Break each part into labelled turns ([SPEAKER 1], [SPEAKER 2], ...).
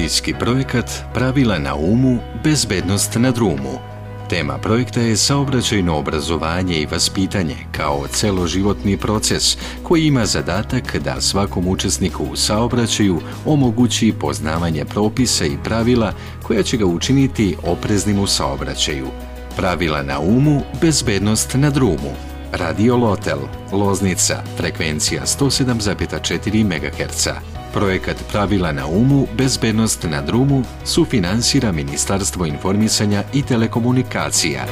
[SPEAKER 1] Medijski projekat Pravila na umu, bezbednost na drumu. Tema projekta je saobraćajno obrazovanje i vaspitanje kao celoživotni proces koji ima zadatak da svakom učesniku u saobraćaju omogući poznavanje propisa i pravila koja će ga učiniti opreznim u saobraćaju. Pravila na umu, bezbednost na drumu. Radio Lotel, Loznica, frekvencija 107,4 MHz. Projekat Pravila na umu, bezbednost na drumu sufinansira Ministarstvo informisanja i telekomunikacija.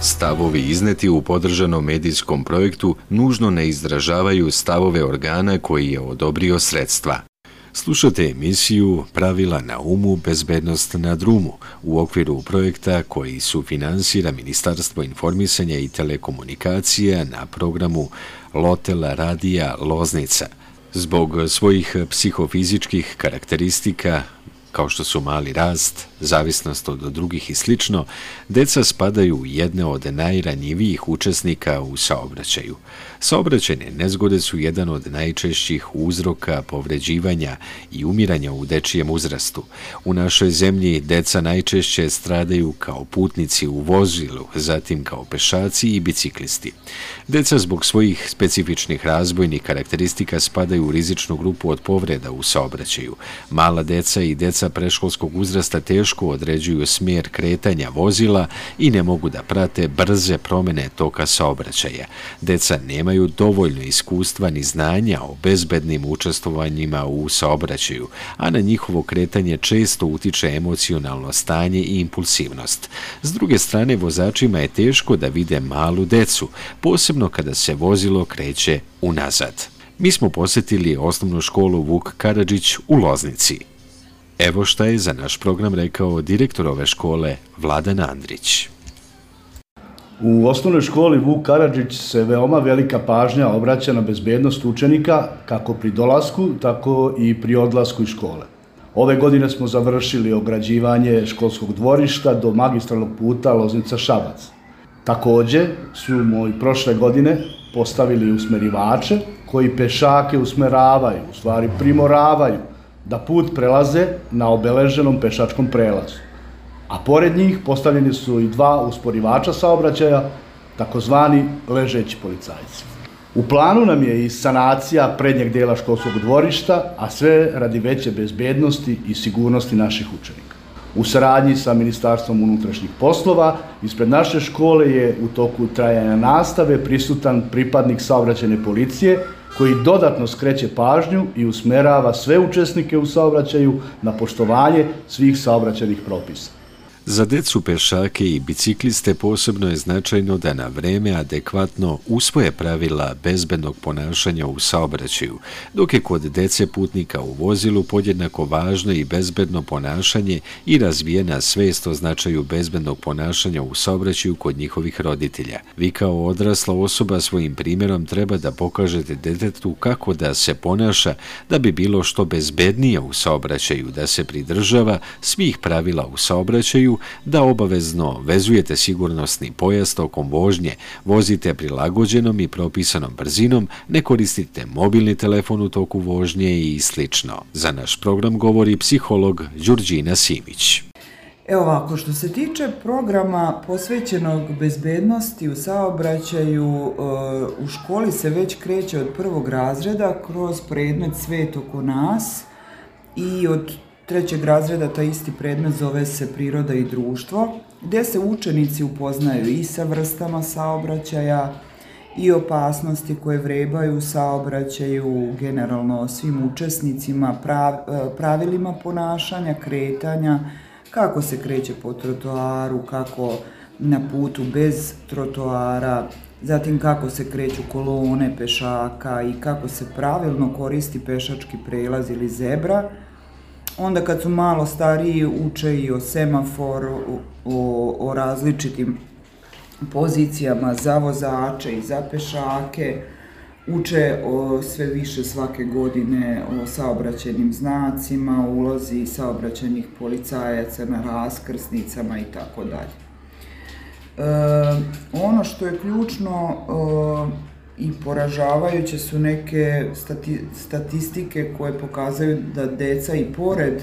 [SPEAKER 1] Stavovi izneti u podržanom medijskom projektu nužno ne izražavaju stavove organa koji je odobrio sredstva. Slušate emisiju Pravila na umu, bezbednost na drumu u okviru projekta koji su finansira Ministarstvo informisanja i telekomunikacija na programu Lotela Radija Loznica. Zbog svojih psihofizičkih karakteristika, kao što su mali rast, zavisnost od drugih i slično, deca spadaju u jedne od najranjivijih učesnika u saobraćaju. Saobraćajne nezgode su jedan od najčešćih uzroka povređivanja i umiranja u dečijem uzrastu. U našoj zemlji deca najčešće stradaju kao putnici u vozilu, zatim kao pešaci i biciklisti. Deca zbog svojih specifičnih razbojnih karakteristika spadaju u rizičnu grupu od povreda u saobraćaju. Mala deca i deca preškolskog uzrasta teško određuju smjer kretanja vozila i ne mogu da prate brze promene toka saobraćaja. Deca nemaju dovoljno iskustva ni znanja o bezbednim učestvovanjima u saobraćaju, a na njihovo kretanje često utiče emocionalno stanje i impulsivnost. S druge strane, vozačima je teško da vide malu decu, posebno kada se vozilo kreće unazad. Mi smo posjetili osnovnu školu Vuk Karadžić u Loznici. Evo šta je za naš program rekao direktor ove škole Vladan Andrić.
[SPEAKER 2] U osnovnoj školi Vuk Karadžić se veoma velika pažnja obraća na bezbednost učenika kako pri dolasku, tako i pri odlasku iz škole. Ove godine smo završili ograđivanje školskog dvorišta do magistralnog puta Loznica-Šabac. Takođe su moji prošle godine postavili usmerivače koji pešake usmeravaju, u stvari primoravaju da put prelaze na obeleženom pešačkom prelazu. A pored njih postavljeni su i dva usporivača saobraćaja, takozvani ležeći policajci. U planu nam je i sanacija prednjeg dela školskog dvorišta, a sve radi veće bezbednosti i sigurnosti naših učenika. U saradnji sa Ministarstvom unutrašnjih poslova, ispred naše škole je u toku trajanja nastave prisutan pripadnik saobraćene policije koji dodatno skreće pažnju i usmerava sve učesnike u saobraćaju na poštovanje svih saobraćenih propisa.
[SPEAKER 1] Za decu pešake i bicikliste posebno je značajno da na vreme adekvatno usvoje pravila bezbednog ponašanja u saobraćaju, dok je kod dece putnika u vozilu podjednako važno i bezbedno ponašanje i razvijena svest o značaju bezbednog ponašanja u saobraćaju kod njihovih roditelja. Vi kao odrasla osoba svojim primjerom treba da pokažete detetu kako da se ponaša da bi bilo što bezbednije u saobraćaju, da se pridržava svih pravila u saobraćaju da obavezno vezujete sigurnosni pojas tokom vožnje, vozite prilagođenom i propisanom brzinom, ne koristite mobilni telefon u toku vožnje i slično. Za naš program govori psiholog Đurđina Simić.
[SPEAKER 3] Evo ovako, što se tiče programa posvećenog bezbednosti u saobraćaju, e, u školi se već kreće od prvog razreda kroz predmet Svet oko nas i od trećeg razreda taj isti predmet zove se priroda i društvo, gde se učenici upoznaju i sa vrstama saobraćaja i opasnosti koje vrebaju saobraćaju, generalno svim učesnicima, prav, pravilima ponašanja, kretanja, kako se kreće po trotoaru, kako na putu bez trotoara, zatim kako se kreću kolone pešaka i kako se pravilno koristi pešački prelaz ili zebra, Onda kad su malo stariji uče i o semaforu, o, o različitim pozicijama za vozače i za pešake, uče o sve više svake godine o saobraćenim znacima, ulozi saobraćenih policajaca na raskrsnicama i tako dalje. E, ono što je ključno, e, i poražavajuće su neke stati, statistike koje pokazaju da deca i pored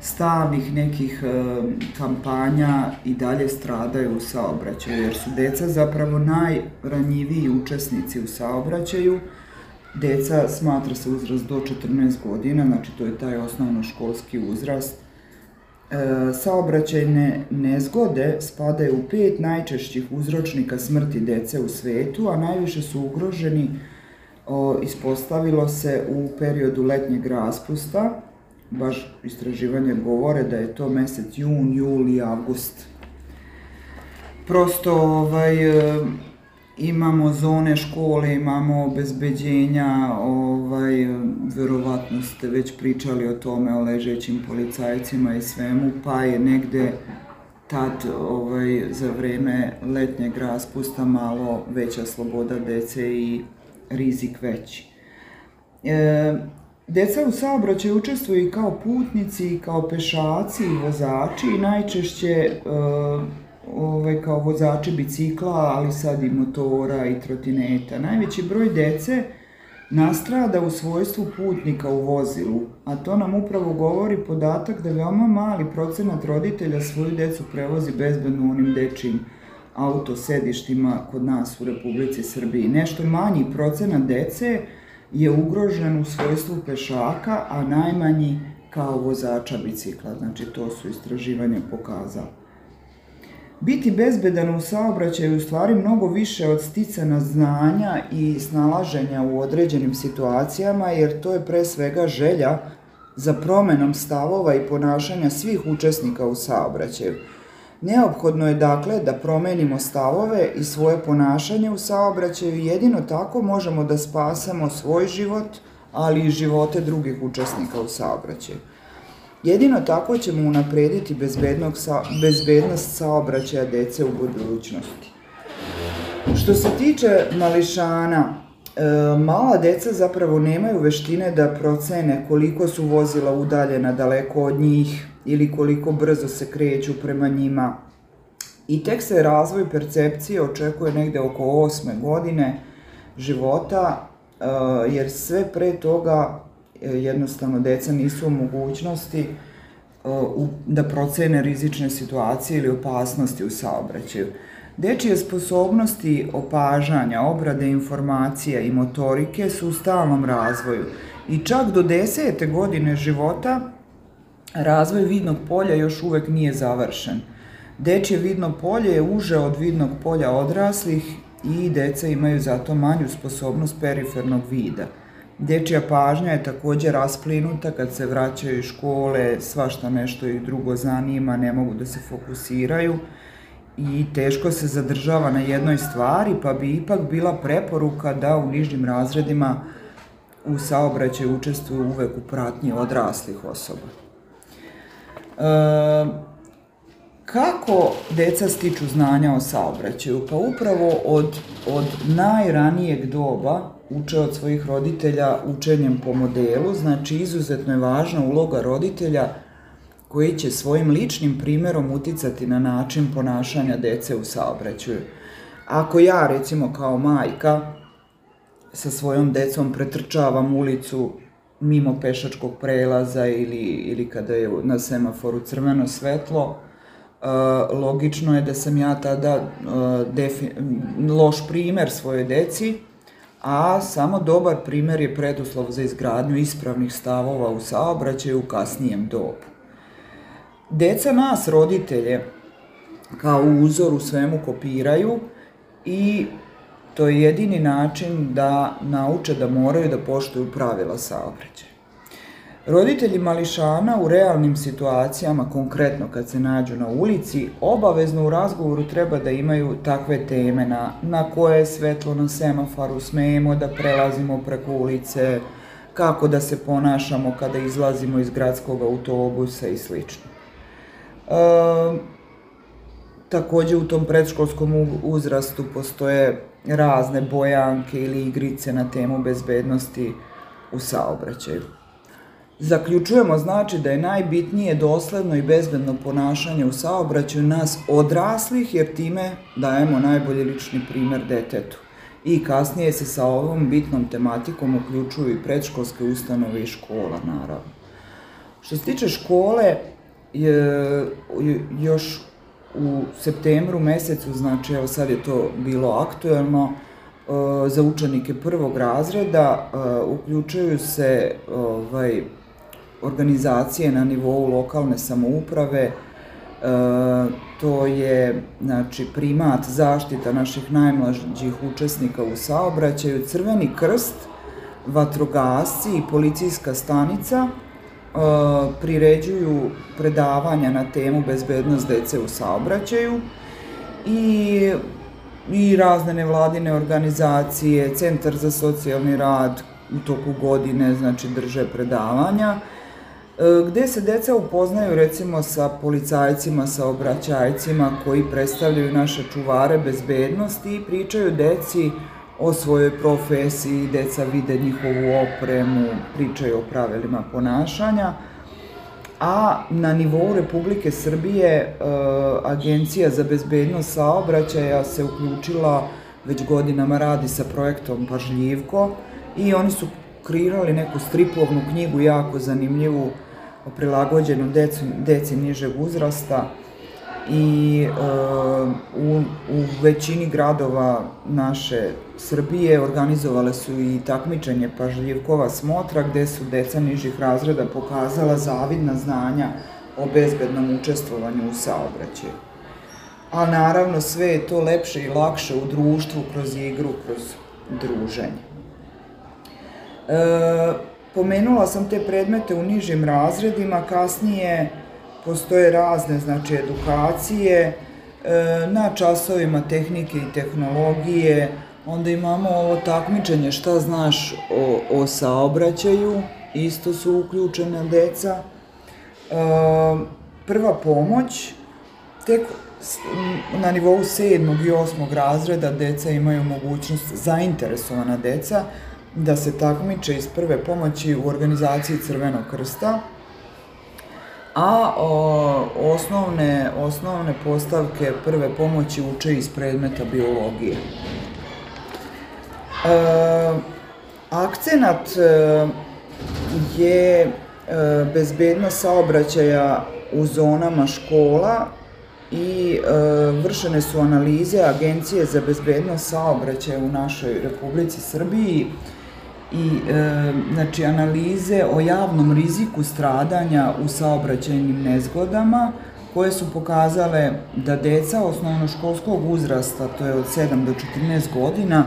[SPEAKER 3] stalnih nekih e, kampanja i dalje stradaju u saobraćaju, jer su deca zapravo najranjiviji učesnici u saobraćaju. Deca smatra se uzrast do 14 godina, znači to je taj osnovno školski uzrast. E, saobraćajne nezgode spadaju u pet najčešćih uzročnika smrti dece u svetu, a najviše su ugroženi ispostavilo se u periodu letnjeg raspusta, baš istraživanje govore da je to mesec jun, juli, avgust. Prosto ovaj, imamo zone škole, imamo obezbeđenja, ovaj, verovatno ste već pričali o tome, o ležećim policajcima i svemu, pa je negde tad ovaj, za vreme letnjeg raspusta malo veća sloboda dece i rizik veći. E, Deca u saobraćaju učestvuju i kao putnici, i kao pešaci i vozači i najčešće uh, ovaj, kao vozači bicikla, ali sad i motora i trotineta. Najveći broj dece nastrada u svojstvu putnika u vozilu, a to nam upravo govori podatak da veoma mali procenat roditelja svoju decu prevozi bezbedno onim dečim autosedištima kod nas u Republici Srbiji. Nešto manji procenat dece je ugrožen u svojstvu pešaka, a najmanji kao vozača bicikla. Znači, to su istraživanja pokazala. Biti bezbedan u saobraćaju u stvari mnogo više od sticana znanja i snalaženja u određenim situacijama, jer to je pre svega želja za promenom stavova i ponašanja svih učesnika u saobraćaju – Neophodno je dakle da promenimo stavove i svoje ponašanje u saobraćaju jedino tako možemo da spasemo svoj život, ali i živote drugih učesnika u saobraćaju. Jedino tako ćemo unaprediti sa, bezbednost saobraćaja dece u budućnosti. Što se tiče mališana, e, mala deca zapravo nemaju veštine da procene koliko su vozila udaljena daleko od njih, ili koliko brzo se kreću prema njima. I tek se razvoj percepcije očekuje negde oko 8. godine života, eh, jer sve pre toga jednostavno deca nisu u mogućnosti eh, da procene rizične situacije ili opasnosti u saobraćaju. Dečije sposobnosti opažanja, obrade informacija i motorike su u stalnom razvoju i čak do desete godine života razvoj vidnog polja još uvek nije završen. Dečje vidno polje je uže od vidnog polja odraslih i deca imaju zato manju sposobnost perifernog vida. Dečja pažnja je takođe rasplinuta kad se vraćaju iz škole, svašta nešto ih drugo zanima, ne mogu da se fokusiraju i teško se zadržava na jednoj stvari, pa bi ipak bila preporuka da u nižnim razredima u saobraćaju učestvuju uvek u pratnji odraslih osoba. E, kako deca stiču znanja o saobraćaju? Pa upravo od, od najranijeg doba uče od svojih roditelja učenjem po modelu, znači izuzetno je važna uloga roditelja koji će svojim ličnim primerom uticati na način ponašanja dece u saobraćaju. Ako ja, recimo, kao majka, sa svojom decom pretrčavam ulicu mimo pešačkog prelaza ili, ili kada je na semaforu crveno svetlo, Uh, logično je da sam ja tada uh, defi, loš primer svoje deci, a samo dobar primer je preduslov za izgradnju ispravnih stavova u saobraćaju u kasnijem dobu. Deca nas, roditelje, kao uzor u svemu kopiraju i To je jedini način da nauče da moraju da poštuju pravila saobraćaja. Roditelji mališana u realnim situacijama, konkretno kad se nađu na ulici, obavezno u razgovoru treba da imaju takve teme na, na koje je svetlo na semaforu, smemo da prelazimo preko ulice, kako da se ponašamo kada izlazimo iz gradskog autobusa i slično. E, takođe u tom predškolskom uzrastu postoje razne bojanke ili igrice na temu bezbednosti u saobraćaju. Zaključujemo znači da je najbitnije dosledno i bezbedno ponašanje u saobraćaju nas odraslih jer time dajemo najbolji lični primer detetu. i kasnije se sa ovom bitnom tematikom uključuju i predškolske ustanove i škola, naravno. Što se tiče škole, je, još u septembru mesecu, znači evo sad je to bilo aktuelno, e, za učenike prvog razreda e, uključuju se ovaj, organizacije na nivou lokalne samouprave, e, to je znači, primat zaštita naših najmlađih učesnika u saobraćaju, Crveni krst, vatrogasci i policijska stanica, priređuju predavanja na temu bezbednost dece u saobraćaju i, i razne nevladine organizacije, Centar za socijalni rad u toku godine znači drže predavanja gde se deca upoznaju recimo sa policajcima, sa obraćajcima koji predstavljaju naše čuvare bezbednosti i pričaju deci o svojoj profesiji, deca vide njihovu opremu, pričaju o pravilima ponašanja, a na nivou Republike Srbije e, Agencija za bezbednost saobraćaja se uključila već godinama radi sa projektom Pažljivko i oni su kreirali neku stripovnu knjigu jako zanimljivu prilagođenu decu, deci nižeg uzrasta i e, u, u većini gradova naše Srbije organizovale su i takmičenje pažljivkova smotra gde su deca nižih razreda pokazala zavidna znanja o bezbednom učestvovanju u saobraćaju. A naravno sve je to lepše i lakše u društvu kroz igru, kroz druženje. E, pomenula sam te predmete u nižim razredima, kasnije postoje razne znači edukacije e, na časovima tehnike i tehnologije, onda imamo ovo takmičenje šta znaš o, o saobraćaju, isto su uključena deca. E, prva pomoć, tek na nivou sedmog i osmog razreda deca imaju mogućnost, zainteresovana deca, da se takmiče iz prve pomoći u organizaciji Crvenog krsta, a o, osnovne, osnovne postavke prve pomoći uče iz predmeta biologije. E, akcenat e, je e, bezbednost saobraćaja u zonama škola i e, vršene su analize Agencije za bezbednost saobraćaja u našoj Republici Srbiji i e, znači analize o javnom riziku stradanja u saobraćajnim nezgodama koje su pokazale da deca osnovnoškolskog uzrasta, to je od 7 do 14 godina,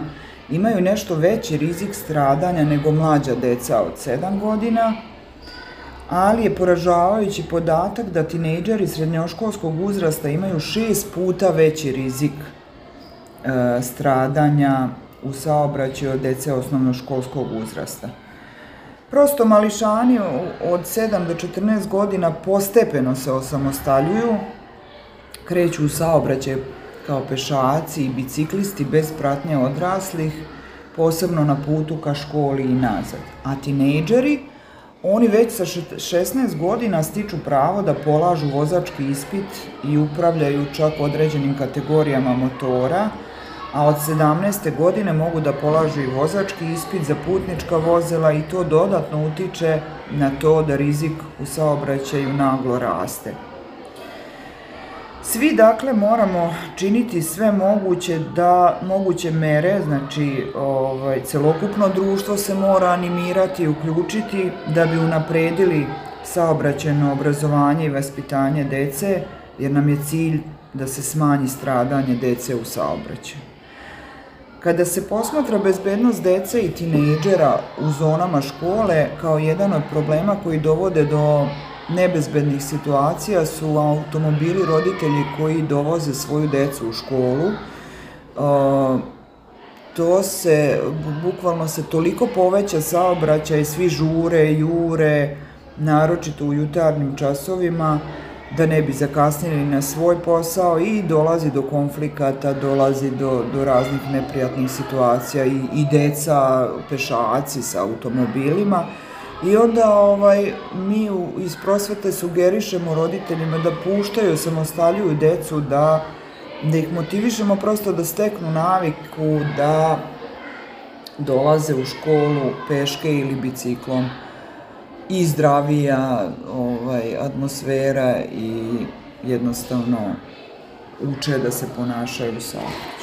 [SPEAKER 3] imaju nešto veći rizik stradanja nego mlađa deca od 7 godina, ali je poražavajući podatak da tinejdžeri srednjoškolskog uzrasta imaju šest puta veći rizik e, stradanja u saobraćaju od dece osnovnoškolskog uzrasta. Prosto mališani od 7 do 14 godina postepeno se osamostaljuju, kreću u saobraćaj kao pešaci i biciklisti bez pratnje odraslih, posebno na putu ka školi i nazad. A tinejdžeri, oni već sa 16 godina stiču pravo da polažu vozački ispit i upravljaju čak određenim kategorijama motora, a od 17. godine mogu da polažu i vozački ispit za putnička vozila i to dodatno utiče na to da rizik u saobraćaju naglo raste. Svi dakle moramo činiti sve moguće da moguće mere, znači ovaj celokupno društvo se mora animirati i uključiti da bi unapredili saobraćajno obrazovanje i vaspitanje dece, jer nam je cilj da se smanji stradanje dece u saobraćaju. Kada se posmatra bezbednost dece i tinejdžera u zonama škole kao jedan od problema koji dovode do nebezbednih situacija su automobili roditelji koji dovoze svoju decu u školu. To se, bukvalno se toliko poveća saobraćaj, svi žure, jure, naročito u jutarnjim časovima, da ne bi zakasnili na svoj posao i dolazi do konflikata, dolazi do, do raznih neprijatnih situacija i, i deca, pešaci sa automobilima. I onda ovaj, mi u, iz prosvete sugerišemo roditeljima da puštaju, samostaljuju decu, da, da ih motivišemo prosto da steknu naviku, da dolaze u školu peške ili biciklom i zdravija ovaj, atmosfera i jednostavno uče da se ponašaju saobraćaju.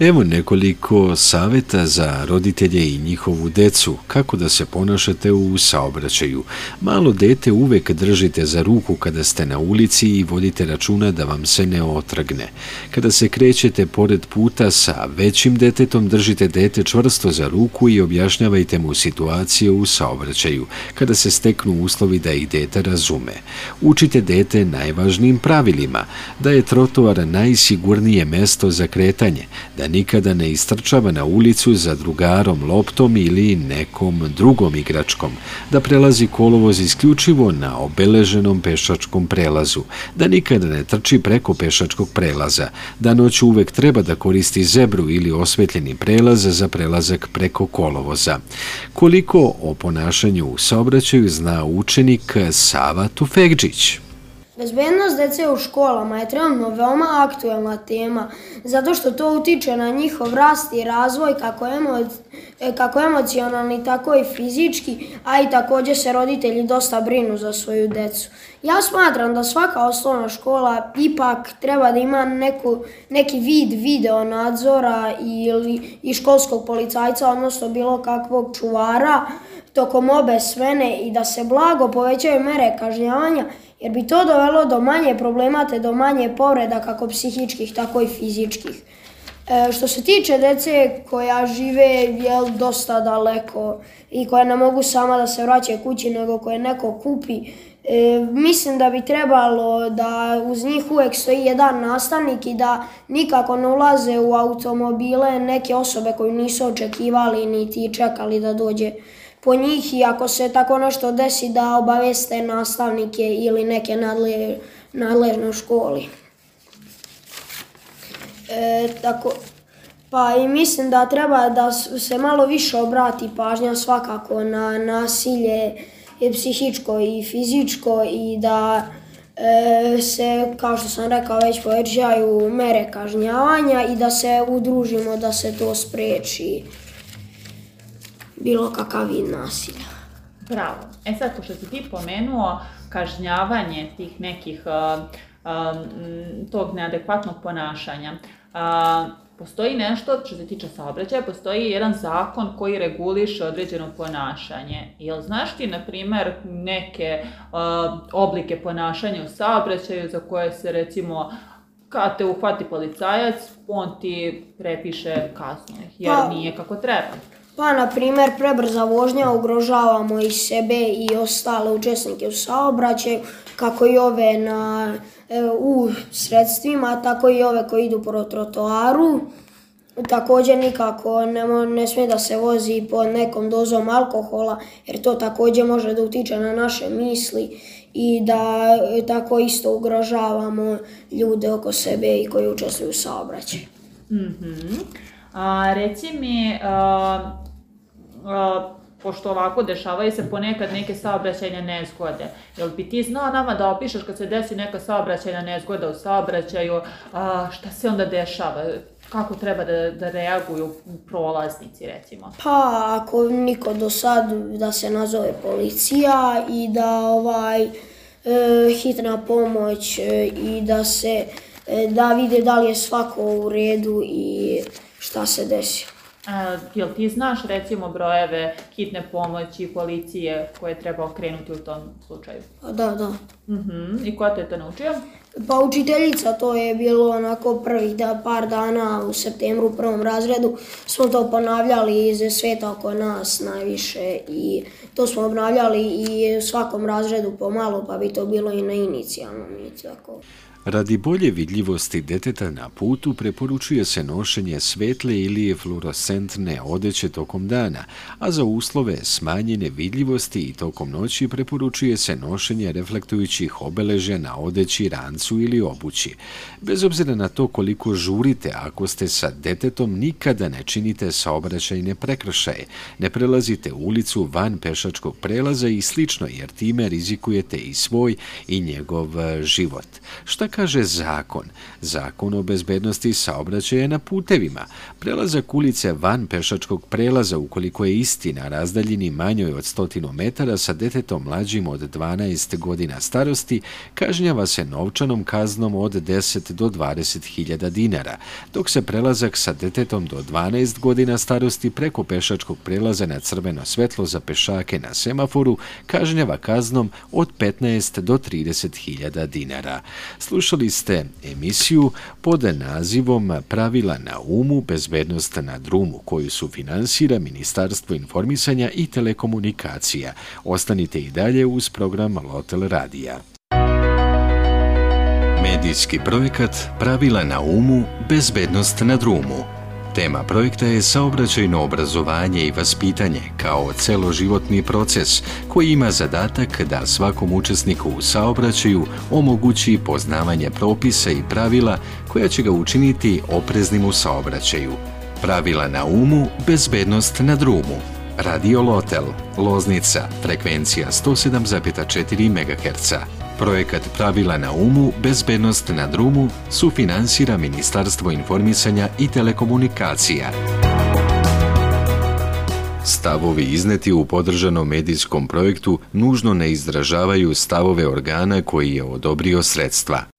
[SPEAKER 1] Evo nekoliko saveta za roditelje i njihovu decu kako da se ponašate u saobraćaju. Malo dete uvek držite za ruku kada ste na ulici i vodite računa da vam se ne otrgne. Kada se krećete pored puta sa većim detetom, držite dete čvrsto za ruku i objašnjavajte mu situaciju u saobraćaju, kada se steknu uslovi da ih dete razume. Učite dete najvažnijim pravilima, da je trotoar najsigurnije mesto za kretanje, da nikada ne istrčava na ulicu za drugarom loptom ili nekom drugom igračkom, da prelazi kolovoz isključivo na obeleženom pešačkom prelazu, da nikada ne trči preko pešačkog prelaza, da noć uvek treba da koristi zebru ili osvetljeni prelaz za prelazak preko kolovoza. Koliko o ponašanju u saobraćaju zna učenik Sava Tufegđić?
[SPEAKER 4] Bezbednost dece u školama je trenutno veoma aktuelna tema, zato što to utiče na njihov rast i razvoj kako, emo, kako emocionalni, tako i fizički, a i takođe se roditelji dosta brinu za svoju decu. Ja smatram da svaka osnovna škola ipak treba da ima neku, neki vid video nadzora ili i školskog policajca, odnosno bilo kakvog čuvara tokom obe smene i da se blago povećaju mere kažnjavanja jer bi to dovelo do manje problema te do manje povreda kako psihičkih, tako i fizičkih. E, što se tiče dece koja žive jel, dosta daleko i koja ne mogu sama da se vraćaju kući nego koje neko kupi, e, mislim da bi trebalo da uz njih uvek stoji jedan nastavnik i da nikako ne ulaze u automobile neke osobe koju nisu očekivali niti čekali da dođe po njih i ako se tako nešto desi da obaveste nastavnike ili neke nadle, nadležne školi. E, tako, pa i mislim da treba da se malo više obrati pažnja svakako na nasilje i psihičko i fizičko i da e, se, kao što sam rekao, već povećaju mere kažnjavanja i da se udružimo da se to spreči bilo kakav vid nasilja.
[SPEAKER 5] Bravo. E sad, pošto si ti pomenuo kažnjavanje tih nekih uh, uh, tog neadekvatnog ponašanja, uh, postoji nešto što se tiče saobraćaja, postoji jedan zakon koji reguliše određeno ponašanje. Jel znaš ti, na primer, neke uh, oblike ponašanja u saobraćaju za koje se recimo kad te uhvati policajac, on ti prepiše kaznu, jer pa, nije kako treba.
[SPEAKER 4] Pa, na primer, prebrza vožnja ugrožavamo i sebe i ostale učesnike u saobraćaju, kako i ove na, u sredstvima, tako i ove koji idu po trotoaru. Takođe nikako ne, ne smije da se vozi pod nekom dozom alkohola, jer to takođe može da utiče na naše misli i da tako isto ugrožavamo ljude oko sebe i koji učestvuju u saobraćaju.
[SPEAKER 5] Mm -hmm. A, reci mi, a, a, pošto ovako dešavaju se ponekad neke saobraćajne nezgode. Jel bi ti znao nama da opišeš kad se desi neka saobraćajna nezgoda u saobraćaju, a, šta se onda dešava? Kako treba da, da reaguju prolaznici, recimo?
[SPEAKER 4] Pa, ako niko do sad, da se nazove policija i da ovaj, e, hitna pomoć e, i da se e, da vide da li je svako u redu i šta se desi.
[SPEAKER 5] A, jel ti znaš recimo brojeve hitne pomoći, policije koje treba okrenuti u tom slučaju?
[SPEAKER 4] Pa da, da.
[SPEAKER 5] Uh mhm. -huh. I ko te to naučio?
[SPEAKER 4] Pa učiteljica, to je bilo onako prvih da, par dana u septembru u prvom razredu. Smo to ponavljali iz sveta oko nas najviše i to smo obnavljali i u svakom razredu pomalo, pa bi to bilo i na inicijalnom i tako.
[SPEAKER 1] Radi bolje vidljivosti deteta na putu preporučuje se nošenje svetle ili fluorescentne odeće tokom dana, a za uslove smanjene vidljivosti i tokom noći preporučuje se nošenje reflektujućih obeležja na odeći, rancu ili obući. Bez obzira na to koliko žurite, ako ste sa detetom, nikada ne činite saobraćajne prekršaje, ne prelazite ulicu van pešačkog prelaza i slično, jer time rizikujete i svoj i njegov život. Šta kaže zakon? Zakon o bezbednosti saobraćaja na putevima. Prelazak ulice van pešačkog prelaza ukoliko je istina razdaljini manjoj od 100 metara sa detetom mlađim od 12 godina starosti kažnjava se novčanom kaznom od 10 do 20 hiljada dinara, dok se prelazak sa detetom do 12 godina starosti preko pešačkog prelaza na crveno svetlo za pešake na semaforu kažnjava kaznom od 15 do 30 hiljada dinara. Slušali ste emisiju pod nazivom Pravila na umu, bezbednost na drumu, koju su finansira Ministarstvo informisanja i telekomunikacija. Ostanite i dalje uz program Lotel Radija. Medijski projekat Pravila na umu, bezbednost na drumu Tema projekta je saobraćajno obrazovanje i vaspitanje kao celoživotni proces koji ima zadatak da svakom učesniku u saobraćaju omogući poznavanje propisa i pravila koja će ga učiniti opreznim u saobraćaju. Pravila na umu, bezbednost na drumu. Radio Lotel, Loznica, frekvencija 107,4 MHz. Projekat Pravila na umu, bezbednost na drumu sufinansira Ministarstvo informisanja i telekomunikacija. Stavovi izneti u podržanom medijskom projektu nužno ne izražavaju stavove organa koji je odobrio sredstva.